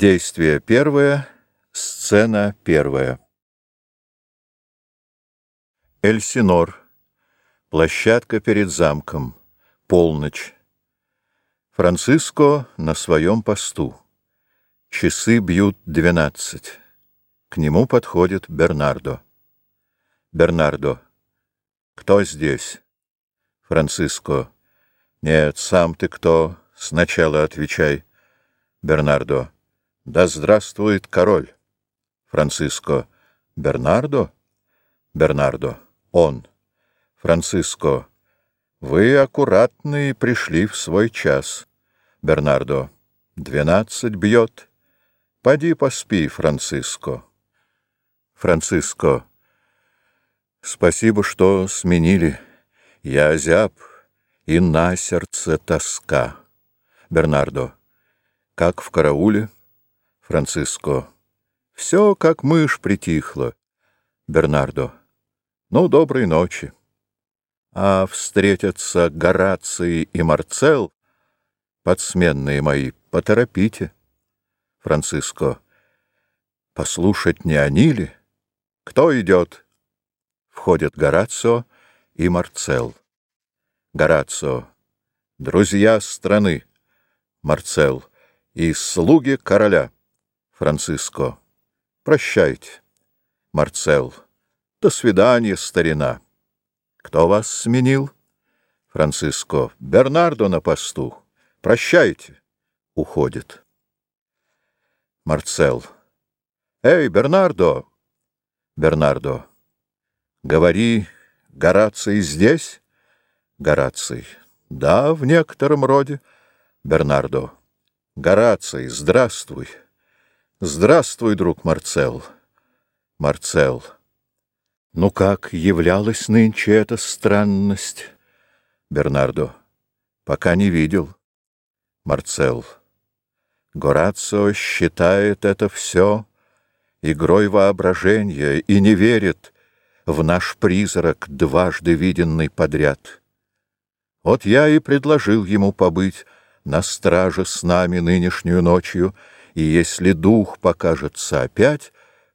Действие первое, сцена первая. Эльсинор. Площадка перед замком. Полночь. Франциско на своем посту. Часы бьют двенадцать. К нему подходит Бернардо. Бернардо. Кто здесь? Франциско. Нет, сам ты кто? Сначала отвечай. Бернардо. Да здравствует король! Франциско. Бернардо? Бернардо. Он. Франциско. Вы аккуратные пришли в свой час. Бернардо. Двенадцать бьет. Поди поспи, Франциско. Франциско. Спасибо, что сменили. Я озяб, и на сердце тоска. Бернардо. Как в карауле? Франциско. Все, как мышь, притихло. Бернардо. Ну, доброй ночи. А встретятся Гораций и Марцел, подсменные мои, поторопите. Франциско. Послушать не они ли? Кто идет? Входят Горацио и Марцел. Горацио. Друзья страны. Марцел. И слуги короля. Франциско. Прощайте. Марцел. До свидания, старина. Кто вас сменил? Франциско. Бернардо на посту. Прощайте. Уходит. Марцел. Эй, Бернардо! Бернардо. Говори, Гораций здесь? Гораций. Да, в некотором роде. Бернардо. Гораций, здравствуй. Здравствуй, друг Марцел. Марцел. Ну как являлась нынче эта странность? Бернардо. Пока не видел. Марцел. Горацио считает это все игрой воображения и не верит в наш призрак, дважды виденный подряд. Вот я и предложил ему побыть на страже с нами нынешнюю ночью — и если дух покажется опять,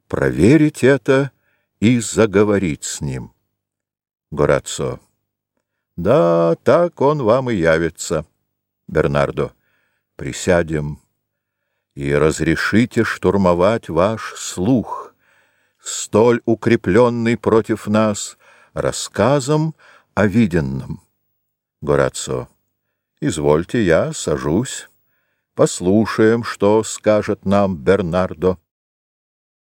проверить это и заговорить с ним. Горацио. Да, так он вам и явится. Бернардо. Присядем и разрешите штурмовать ваш слух, столь укрепленный против нас рассказом о виденном. Горацио. Извольте, я сажусь. Послушаем, что скажет нам Бернардо.